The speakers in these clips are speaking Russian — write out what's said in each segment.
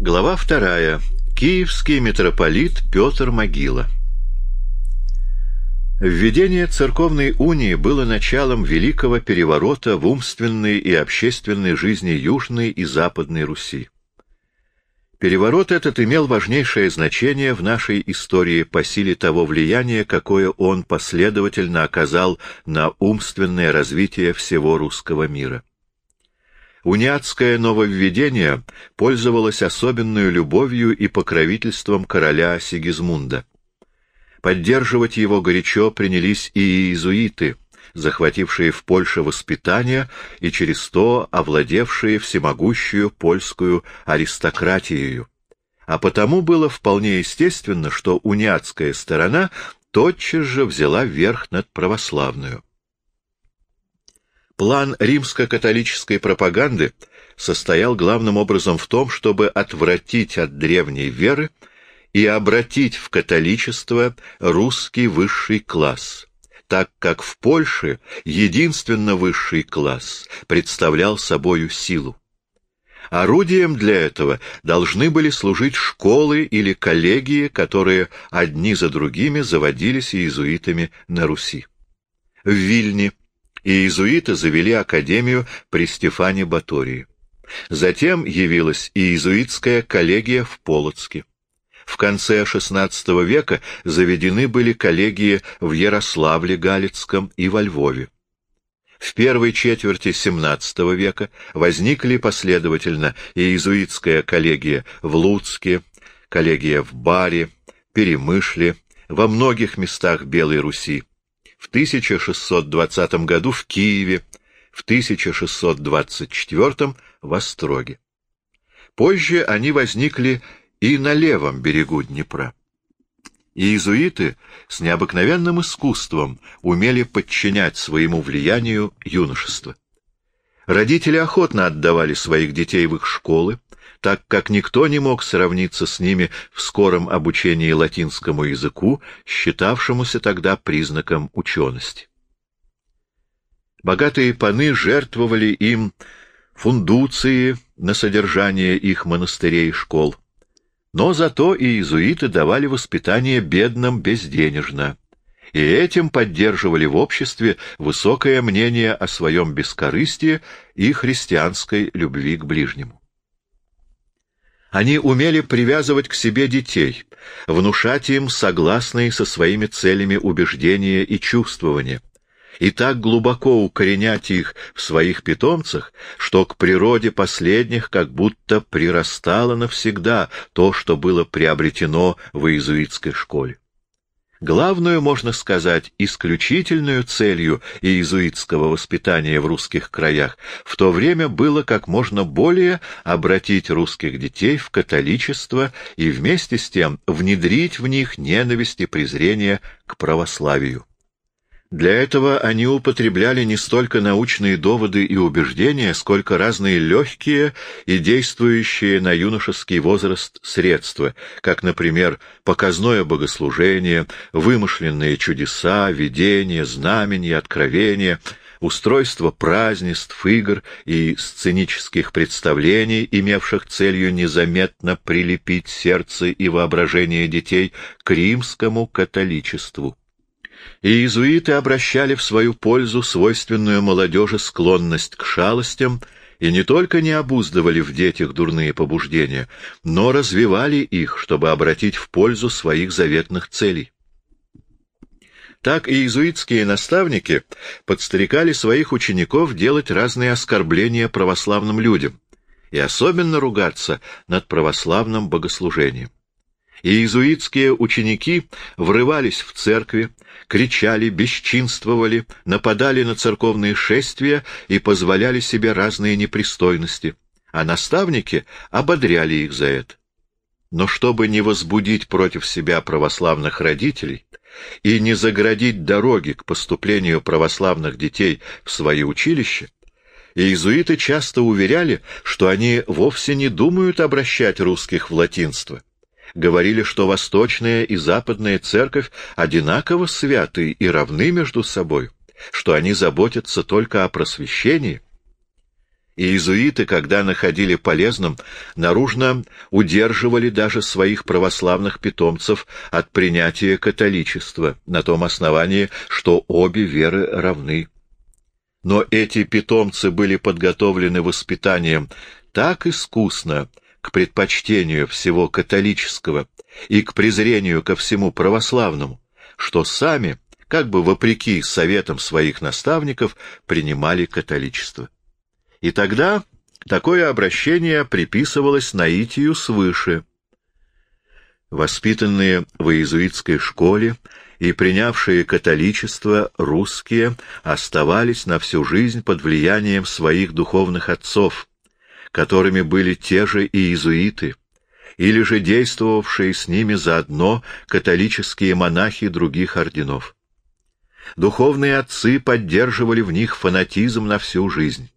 Глава вторая. Киевский митрополит Петр Могила. Введение церковной унии было началом великого переворота в умственной и общественной жизни Южной и Западной Руси. Переворот этот имел важнейшее значение в нашей истории по силе того влияния, какое он последовательно оказал на умственное развитие всего русского мира. Униатское нововведение пользовалось особенной любовью и покровительством короля Сигизмунда. Поддерживать его горячо принялись и иезуиты, захватившие в Польше воспитание и через то овладевшие всемогущую польскую аристократией. А потому было вполне естественно, что униатская сторона тотчас же взяла верх над православную. План римско-католической пропаганды состоял главным образом в том, чтобы отвратить от древней веры и обратить в католичество русский высший класс, так как в Польше единственно высший класс представлял собою силу. Орудием для этого должны были служить школы или коллегии, которые одни за другими заводились иезуитами на Руси. В Вильне и иезуиты завели академию при Стефане Батории. Затем явилась и иезуитская коллегия в Полоцке. В конце XVI века заведены были коллегии в Ярославле Галицком и во Львове. В первой четверти XVII века возникли последовательно иезуитская коллегия в Луцке, коллегия в Баре, Перемышле, во многих местах Белой Руси, в 1620 году в Киеве, в 1624 в Остроге. Позже они возникли и на левом берегу Днепра. Иезуиты с необыкновенным искусством умели подчинять своему влиянию юношество. Родители охотно отдавали своих детей в их школы, так как никто не мог сравниться с ними в скором обучении латинскому языку, считавшемуся тогда признаком учености. Богатые паны жертвовали им фундуции на содержание их монастырей и школ. Но зато и иезуиты давали воспитание бедным безденежно, и этим поддерживали в обществе высокое мнение о своем бескорыстии и христианской любви к ближнему. Они умели привязывать к себе детей, внушать им согласные со своими целями убеждения и чувствования, и так глубоко укоренять их в своих питомцах, что к природе последних как будто прирастало навсегда то, что было приобретено в иезуитской школе. Главную, можно сказать, исключительную целью иезуитского воспитания в русских краях в то время было как можно более обратить русских детей в католичество и вместе с тем внедрить в них ненависть и презрение к православию. Для этого они употребляли не столько научные доводы и убеждения, сколько разные легкие и действующие на юношеский возраст средства, как, например, показное богослужение, вымышленные чудеса, видения, знамения, откровения, устройство празднеств, игр и сценических представлений, имевших целью незаметно прилепить сердце и воображение детей к римскому католичеству и иезуиты обращали в свою пользу свойственную молодежи склонность к шалостям и не только не обуздывали в детях дурные побуждения, но развивали их, чтобы обратить в пользу своих заветных целей. Так и иезуитские наставники подстрекали своих учеников делать разные оскорбления православным людям и особенно ругаться над православным богослужением. И иезуитские ученики врывались в церкви, кричали, бесчинствовали, нападали на церковные шествия и позволяли себе разные непристойности, а наставники ободряли их за это. Но чтобы не возбудить против себя православных родителей и не заградить дороги к поступлению православных детей в свои училища, иезуиты часто уверяли, что они вовсе не думают обращать русских в латинство, говорили, что Восточная и Западная Церковь одинаково святы и равны между собой, что они заботятся только о просвещении. и иезуиты, когда находили полезным, наружно удерживали даже своих православных питомцев от принятия католичества на том основании, что обе веры равны. Но эти питомцы были подготовлены воспитанием так искусно к предпочтению всего католического и к презрению ко всему православному, что сами, как бы вопреки советам своих наставников, принимали католичество. И тогда такое обращение приписывалось наитию свыше. Воспитанные в иезуитской школе и принявшие католичество русские оставались на всю жизнь под влиянием своих духовных отцов, которыми были те же иезуиты, или же действовавшие с ними заодно католические монахи других орденов. Духовные отцы поддерживали в них фанатизм на всю жизнь.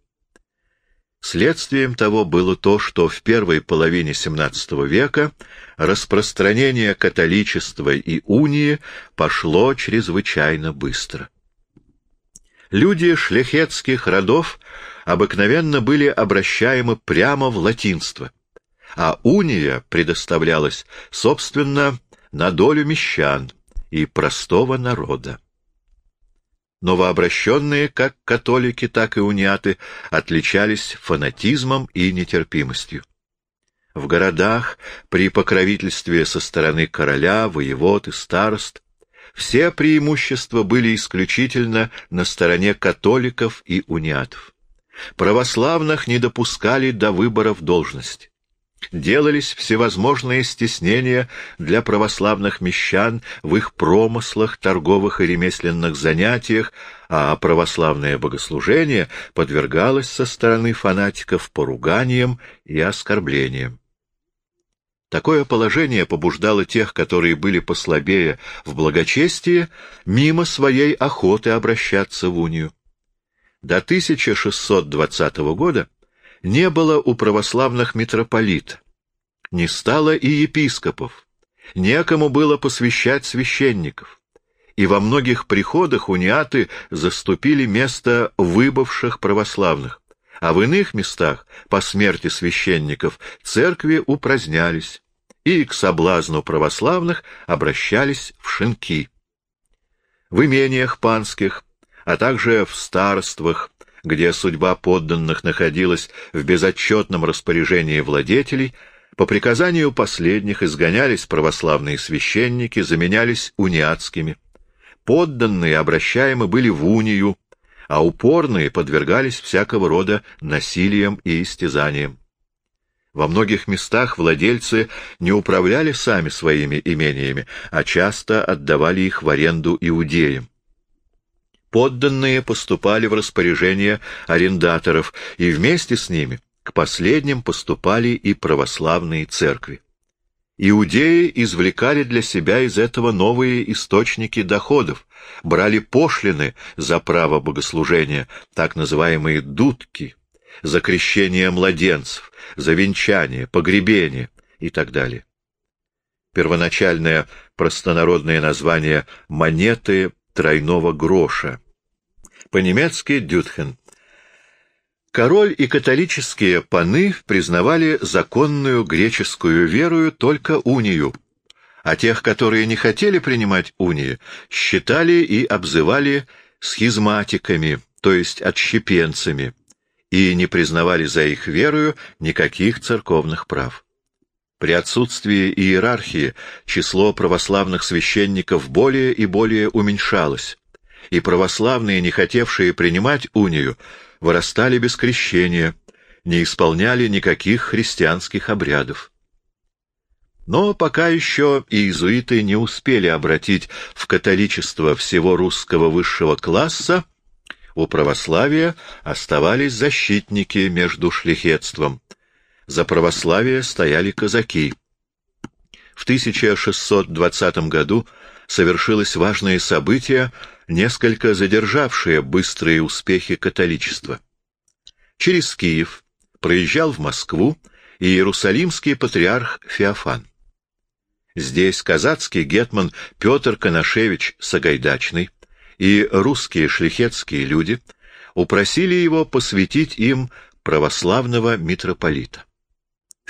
Следствием того было то, что в первой половине XVII века распространение католичества и унии пошло чрезвычайно быстро. Люди шляхетских родов обыкновенно были обращаемы прямо в латинство, а уния предоставлялась, собственно, на долю мещан и простого народа. Новообращенные, как католики, так и униаты, отличались фанатизмом и нетерпимостью. В городах, при покровительстве со стороны короля, воевод и старост, все преимущества были исключительно на стороне католиков и униатов. Православных не допускали до выборов должности делались всевозможные стеснения для православных мещан в их промыслах, торговых и ремесленных занятиях, а православное богослужение подвергалось со стороны фанатиков поруганиям и оскорблениям. Такое положение побуждало тех, которые были послабее в благочестии, мимо своей охоты обращаться в унию. До 1620 года не было у православных митрополита, не стало и епископов, некому было посвящать священников, и во многих приходах униаты заступили место выбывших православных, а в иных местах, по смерти священников, церкви упразднялись, и к соблазну православных обращались в шинки. В имениях панских, а также в старствах где судьба подданных находилась в безотчетном распоряжении владетелей, по приказанию последних изгонялись православные священники, заменялись униатскими. Подданные обращаемы были в унию, а упорные подвергались всякого рода насилиям и истязаниям. Во многих местах владельцы не управляли сами своими имениями, а часто отдавали их в аренду иудеям. Подданные поступали в распоряжение арендаторов, и вместе с ними к последним поступали и православные церкви. Иудеи извлекали для себя из этого новые источники доходов, брали пошлины за право богослужения, так называемые «дудки», за крещение младенцев, за венчание, погребение и так далее. Первоначальное простонародное название «монеты тройного гроша. По-немецки «дютхен». Король и католические паны признавали законную греческую веру только унию, а тех, которые не хотели принимать унии, считали и обзывали схизматиками, то есть отщепенцами, и не признавали за их верою никаких церковных прав. При отсутствии иерархии число православных священников более и более уменьшалось, и православные, не хотевшие принимать унию, вырастали без крещения, не исполняли никаких христианских обрядов. Но пока еще иезуиты не успели обратить в католичество всего русского высшего класса, у православия оставались защитники между шляхетством. За православие стояли казаки. В 1620 году совершилось важное событие, несколько задержавшее быстрые успехи католичества. Через Киев проезжал в Москву иерусалимский патриарх Феофан. Здесь казацкий гетман Петр Коношевич Сагайдачный и русские шляхетские люди упросили его посвятить им православного митрополита.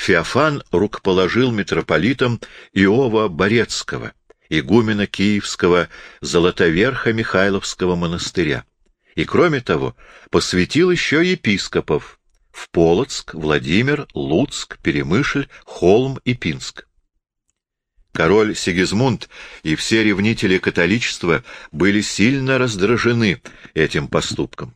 Феофан рукоположил митрополитом Иова Борецкого, игумена Киевского Золотоверха Михайловского монастыря, и, кроме того, посвятил еще епископов в Полоцк, Владимир, Луцк, Перемышль, Холм и Пинск. Король Сигизмунд и все ревнители католичества были сильно раздражены этим поступком.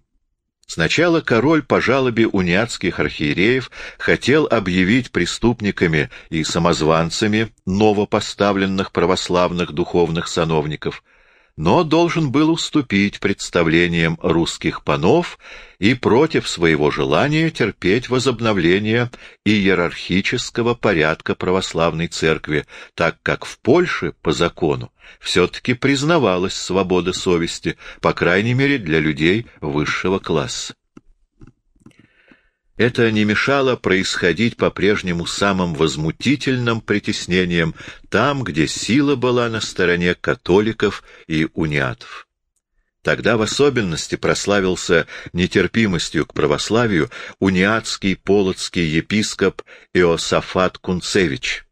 Сначала король по жалобе униатских архиереев хотел объявить преступниками и самозванцами новопоставленных православных духовных сановников — но должен был уступить представлениям русских панов и против своего желания терпеть возобновление иерархического порядка православной церкви, так как в Польше, по закону, все-таки признавалась свобода совести, по крайней мере для людей высшего класса. Это не мешало происходить по-прежнему самым возмутительным притеснением там, где сила была на стороне католиков и униатов. Тогда в особенности прославился нетерпимостью к православию униатский полоцкий епископ Иосафат Кунцевич.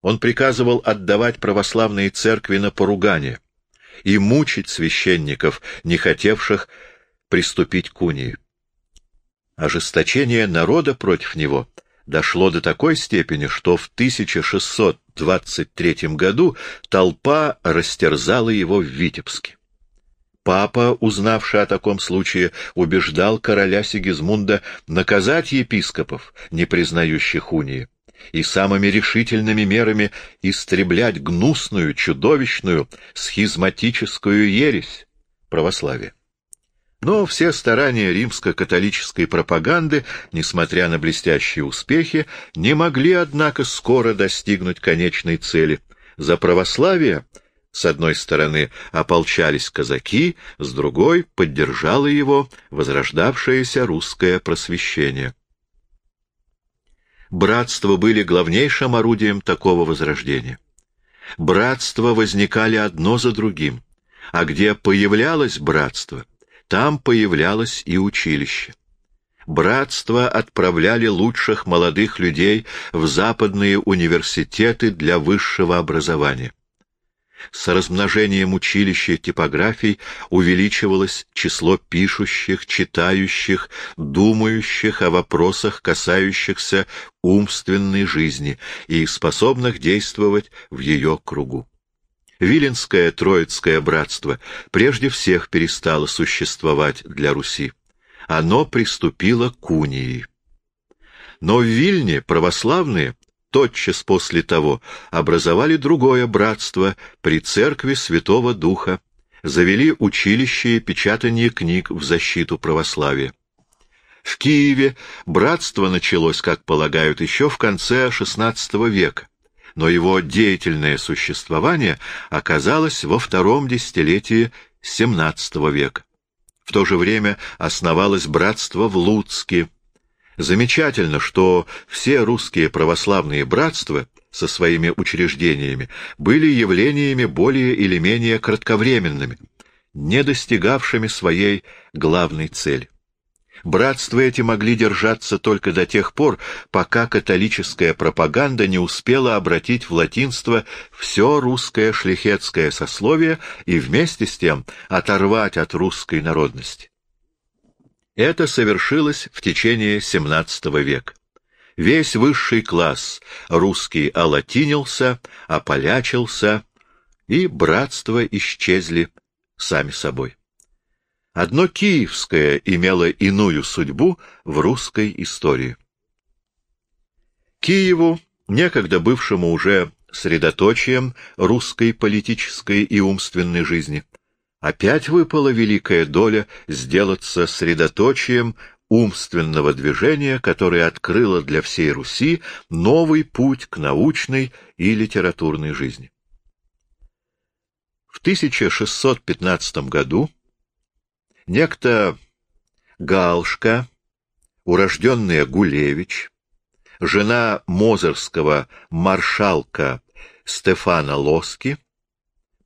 Он приказывал отдавать православные церкви на поругание и мучить священников, не хотевших приступить к унии. Ожесточение народа против него дошло до такой степени, что в 1623 году толпа растерзала его в Витебске. Папа, узнавший о таком случае, убеждал короля Сигизмунда наказать епископов, не признающих унии, и самыми решительными мерами истреблять гнусную, чудовищную, схизматическую ересь православия. Но все старания римско-католической пропаганды, несмотря на блестящие успехи, не могли, однако, скоро достигнуть конечной цели. За православие, с одной стороны, ополчались казаки, с другой — поддержало его возрождавшееся русское просвещение. Братства были главнейшим орудием такого возрождения. Братства возникали одно за другим, а где появлялось братство — там появлялось и училище. Братства отправляли лучших молодых людей в западные университеты для высшего образования. С размножением училища и типографий увеличивалось число пишущих, читающих, думающих о вопросах, касающихся умственной жизни и способных действовать в ее кругу. Виленское Троицкое братство прежде всех перестало существовать для Руси. Оно приступило к унии. Но в Вильне православные тотчас после того образовали другое братство при церкви Святого Духа, завели училище и печатание книг в защиту православия. В Киеве братство началось, как полагают, еще в конце XVI века но его деятельное существование оказалось во втором десятилетии XVII века. В то же время основалось братство в Луцке. Замечательно, что все русские православные братства со своими учреждениями были явлениями более или менее кратковременными, не достигавшими своей главной цели. Братства эти могли держаться только до тех пор, пока католическая пропаганда не успела обратить в латинство все русское шляхетское сословие и вместе с тем оторвать от русской народности. Это совершилось в течение XVII века. Весь высший класс русский олатинился, ополячился, и братства исчезли сами собой. Одно киевское имело иную судьбу в русской истории. Киеву, некогда бывшему уже средоточием русской политической и умственной жизни, опять выпала великая доля сделаться средоточием умственного движения, которое открыло для всей Руси новый путь к научной и литературной жизни. В 1615 году Некто Галшка, урожденная Гулевич, жена мозырского маршалка Стефана Лоски,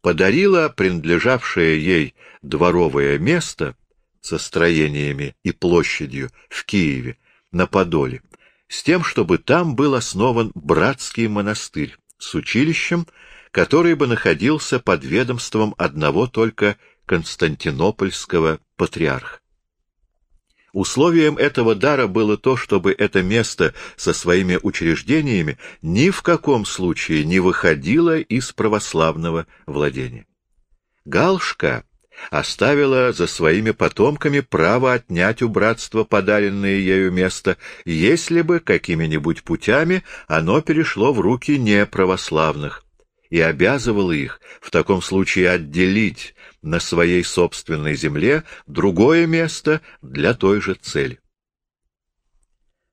подарила принадлежавшее ей дворовое место со строениями и площадью в Киеве на Подоле, с тем, чтобы там был основан братский монастырь с училищем, который бы находился под ведомством одного только константинопольского патриарха. Условием этого дара было то, чтобы это место со своими учреждениями ни в каком случае не выходило из православного владения. Галшка оставила за своими потомками право отнять у братства подаренное ею место, если бы какими-нибудь путями оно перешло в руки неправославных, и обязывала их в таком случае отделить на своей собственной земле другое место для той же цели.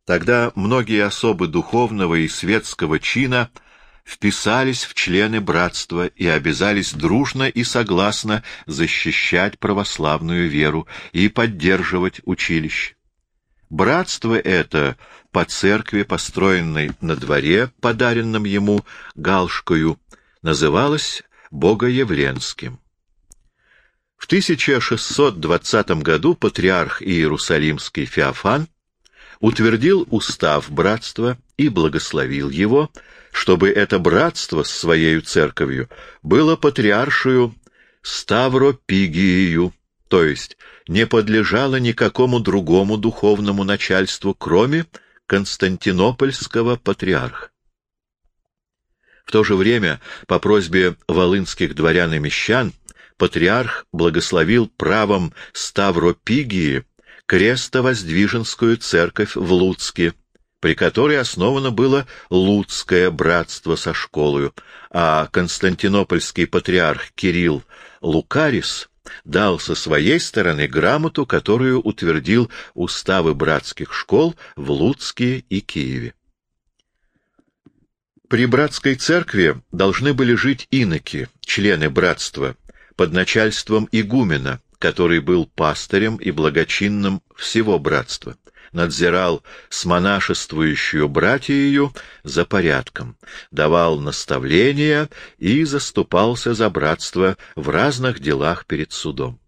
Тогда многие особы духовного и светского чина — вписались в члены братства и обязались дружно и согласно защищать православную веру и поддерживать училище. Братство это по церкви, построенной на дворе, подаренном ему Галшкою, называлось Богоявленским. В 1620 году патриарх Иерусалимский Феофан утвердил устав братства и благословил его, чтобы это братство с своей церковью было патриаршую Ставропигию, то есть не подлежало никакому другому духовному начальству, кроме Константинопольского патриарха. В то же время, по просьбе волынских дворян и мещан, патриарх благословил правом Ставропигии крестовоздвиженскую церковь в Луцке, при которой основано было Луцкое братство со школою, а константинопольский патриарх Кирилл Лукарис дал со своей стороны грамоту, которую утвердил уставы братских школ в Луцке и Киеве. При братской церкви должны были жить иноки, члены братства, под начальством игумена, который был пастырем и благочинным всего братства надзирал с монашествующую братьею за порядком, давал наставления и заступался за братство в разных делах перед судом.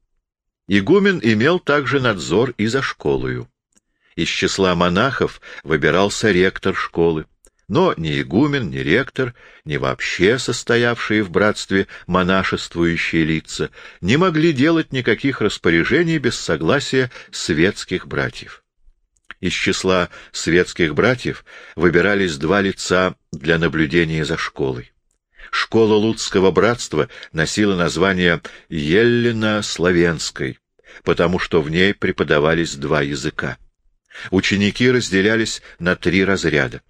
Игумен имел также надзор и за школою. Из числа монахов выбирался ректор школы. Но ни игумен, ни ректор, ни вообще состоявшие в братстве монашествующие лица не могли делать никаких распоряжений без согласия светских братьев из числа светских братьев выбирались два лица для наблюдения за школой. Школа Луцкого братства носила название Еллина-Славенской, потому что в ней преподавались два языка. Ученики разделялись на три разряда.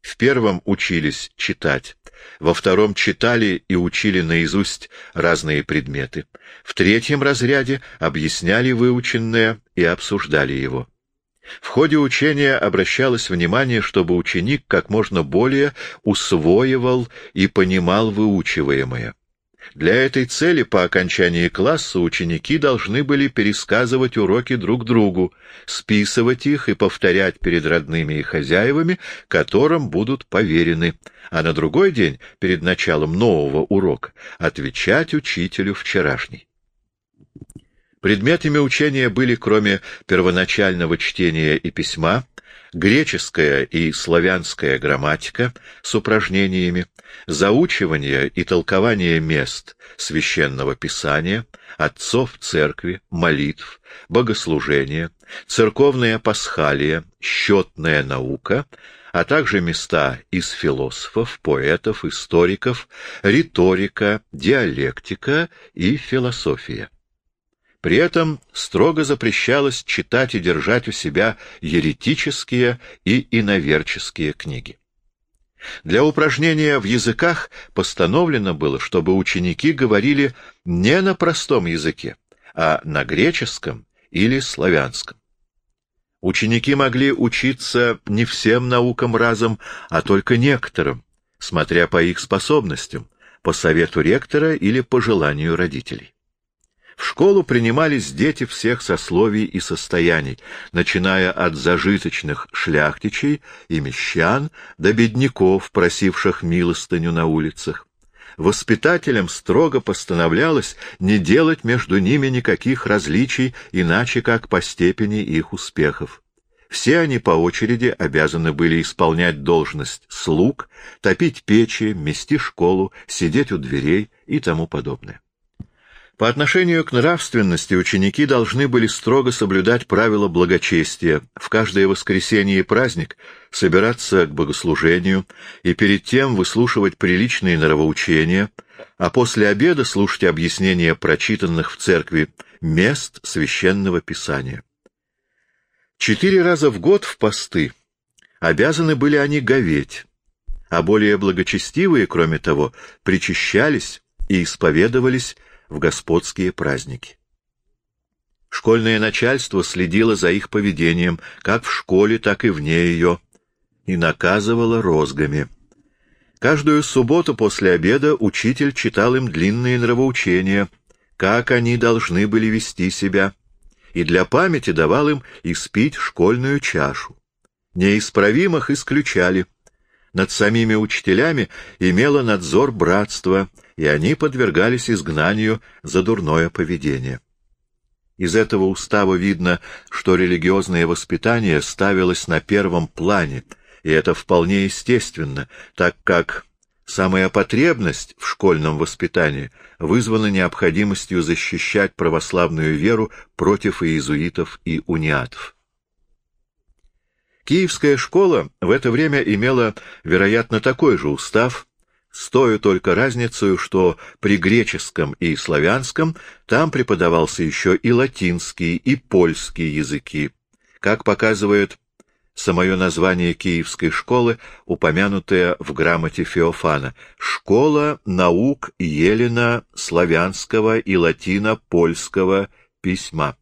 В первом учились читать, во втором читали и учили наизусть разные предметы, в третьем разряде объясняли выученное и обсуждали его. В ходе учения обращалось внимание, чтобы ученик как можно более усвоивал и понимал выучиваемое. Для этой цели по окончании класса ученики должны были пересказывать уроки друг другу, списывать их и повторять перед родными и хозяевами, которым будут поверены, а на другой день, перед началом нового урока, отвечать учителю вчерашний. Предметами учения были, кроме первоначального чтения и письма, греческая и славянская грамматика с упражнениями, заучивание и толкование мест священного писания, отцов церкви, молитв, богослужения, церковная пасхалия, счетная наука, а также места из философов, поэтов, историков, риторика, диалектика и философия. При этом строго запрещалось читать и держать у себя еретические и иноверческие книги. Для упражнения в языках постановлено было, чтобы ученики говорили не на простом языке, а на греческом или славянском. Ученики могли учиться не всем наукам разом, а только некоторым, смотря по их способностям, по совету ректора или по желанию родителей. В школу принимались дети всех сословий и состояний, начиная от зажиточных шляхтичей и мещан до бедняков, просивших милостыню на улицах. Воспитателям строго постановлялось не делать между ними никаких различий, иначе как по степени их успехов. Все они по очереди обязаны были исполнять должность слуг, топить печи, мести школу, сидеть у дверей и тому подобное. По отношению к нравственности ученики должны были строго соблюдать правила благочестия, в каждое воскресенье и праздник собираться к богослужению и перед тем выслушивать приличные нравоучения, а после обеда слушать объяснения прочитанных в церкви мест священного писания. Четыре раза в год в посты обязаны были они говеть, а более благочестивые, кроме того, причащались и исповедовались в господские праздники. Школьное начальство следило за их поведением, как в школе, так и вне ее, и наказывало розгами. Каждую субботу после обеда учитель читал им длинные нравоучения, как они должны были вести себя, и для памяти давал им испить школьную чашу. Неисправимых исключали. Над самими учителями имело надзор братство — и они подвергались изгнанию за дурное поведение. Из этого устава видно, что религиозное воспитание ставилось на первом плане, и это вполне естественно, так как самая потребность в школьном воспитании вызвана необходимостью защищать православную веру против иезуитов и униатов. Киевская школа в это время имела, вероятно, такой же устав, с той только разницей, что при греческом и славянском там преподавался еще и латинский, и польский языки, как показывает самое название Киевской школы, упомянутое в грамоте Феофана «Школа наук Елена славянского и латино-польского письма».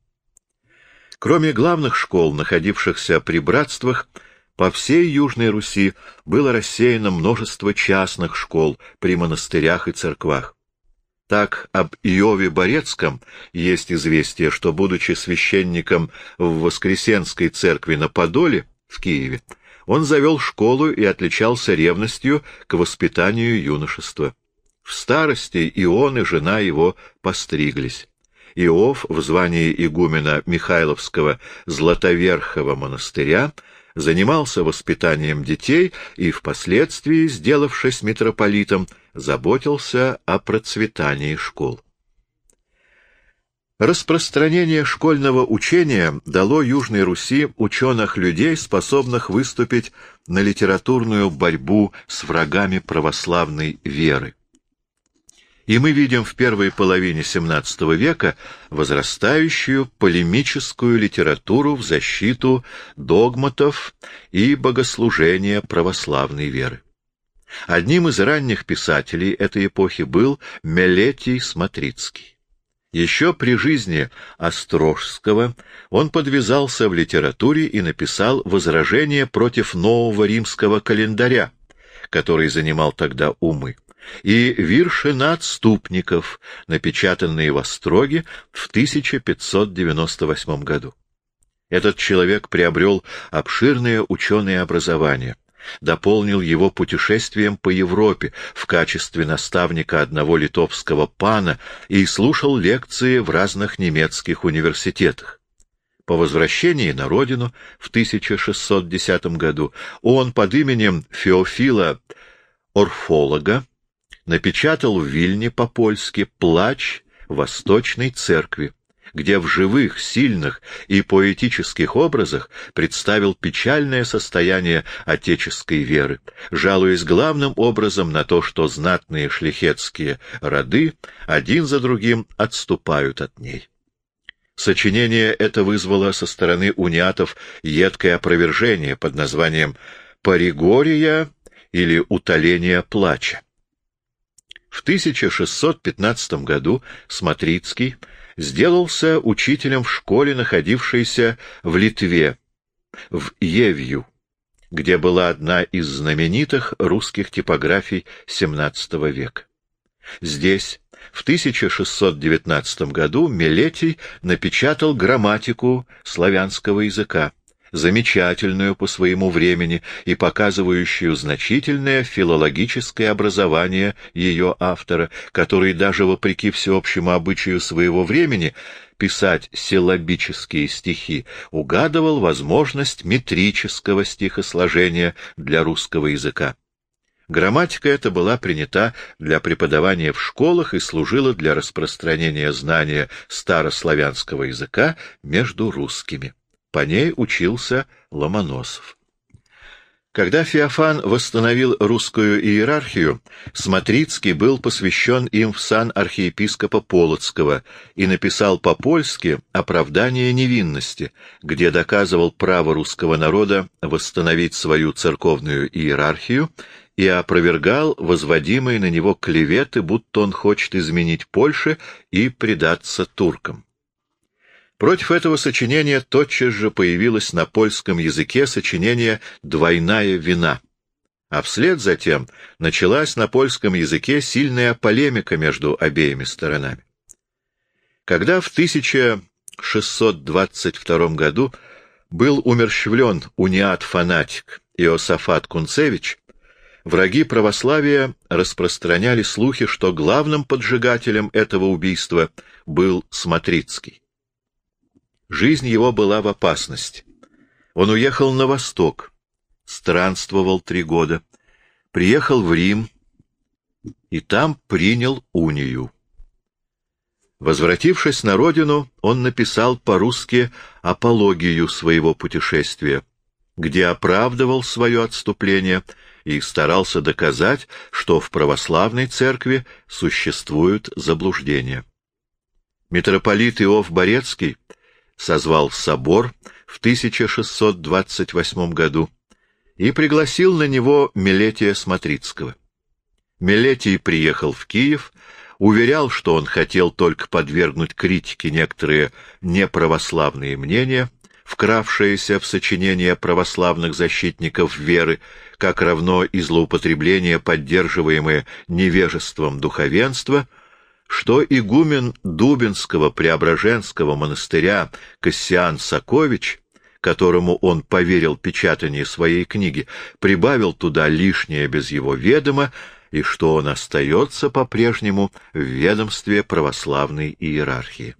Кроме главных школ, находившихся при братствах, по всей Южной Руси было рассеяно множество частных школ при монастырях и церквах. Так об Иове Борецком есть известие, что, будучи священником в Воскресенской церкви на Подоле, в Киеве, он завел школу и отличался ревностью к воспитанию юношества. В старости и он, и жена его постриглись. Иов в звании игумена Михайловского Златоверхого монастыря занимался воспитанием детей и, впоследствии, сделавшись митрополитом, заботился о процветании школ. Распространение школьного учения дало Южной Руси ученых-людей, способных выступить на литературную борьбу с врагами православной веры. И мы видим в первой половине XVII века возрастающую полемическую литературу в защиту догматов и богослужения православной веры. Одним из ранних писателей этой эпохи был Мелетий Смотрицкий. Еще при жизни Острожского он подвязался в литературе и написал возражение против нового римского календаря, который занимал тогда умы и «Виршина отступников», напечатанные в Остроге в 1598 году. Этот человек приобрел обширное ученое образование, дополнил его путешествием по Европе в качестве наставника одного литовского пана и слушал лекции в разных немецких университетах. По возвращении на родину в 1610 году он под именем Феофила Орфолога напечатал в Вильне по-польски «Плач Восточной Церкви», где в живых, сильных и поэтических образах представил печальное состояние отеческой веры, жалуясь главным образом на то, что знатные шляхетские роды один за другим отступают от ней. Сочинение это вызвало со стороны униатов едкое опровержение под названием «Паригория» или «Утоление плача». В 1615 году Смотрицкий сделался учителем в школе, находившейся в Литве, в Евью, где была одна из знаменитых русских типографий XVII века. Здесь в 1619 году Милетий напечатал грамматику славянского языка, замечательную по своему времени и показывающую значительное филологическое образование ее автора, который даже вопреки всеобщему обычаю своего времени писать силлабические стихи, угадывал возможность метрического стихосложения для русского языка. Грамматика эта была принята для преподавания в школах и служила для распространения знания старославянского языка между русскими. По ней учился Ломоносов. Когда Феофан восстановил русскую иерархию, Смотрицкий был посвящен им в сан архиепископа Полоцкого и написал по-польски «Оправдание невинности», где доказывал право русского народа восстановить свою церковную иерархию и опровергал возводимые на него клеветы, будто он хочет изменить Польше и предаться туркам. Против этого сочинения тотчас же появилось на польском языке сочинение «Двойная вина», а вслед затем началась на польском языке сильная полемика между обеими сторонами. Когда в 1622 году был умерщвлен униат-фанатик Иосафат Кунцевич, Враги православия распространяли слухи, что главным поджигателем этого убийства был Смотрицкий. Жизнь его была в опасности. Он уехал на восток, странствовал три года, приехал в Рим и там принял унию. Возвратившись на родину, он написал по-русски апологию своего путешествия, где оправдывал свое отступление — и старался доказать, что в православной церкви существуют заблуждения. Митрополит Иов Борецкий созвал собор в 1628 году и пригласил на него Милетия Смотрицкого. Милетий приехал в Киев, уверял, что он хотел только подвергнуть критике некоторые неправославные мнения, вкравшееся в сочинение православных защитников веры, как равно и злоупотребление, поддерживаемое невежеством духовенства, что игумен Дубинского Преображенского монастыря Кассиан Сакович, которому он поверил печатание своей книги, прибавил туда лишнее без его ведома, и что он остается по-прежнему в ведомстве православной иерархии.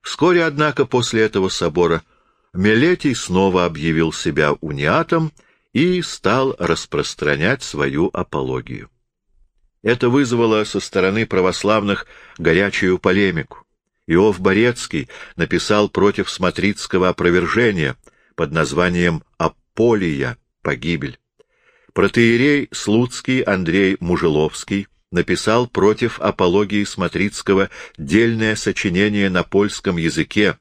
Вскоре, однако, после этого собора Мелетий снова объявил себя униатом и стал распространять свою апологию. Это вызвало со стороны православных горячую полемику. Иов Борецкий написал против смотрицкого опровержения под названием «Аполия. Погибель». Протеерей Слуцкий Андрей Мужеловский написал против апологии Смотрицкого дельное сочинение на польском языке,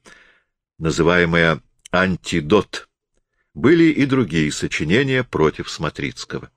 называемое «Антидот». Были и другие сочинения против Смотрицкого.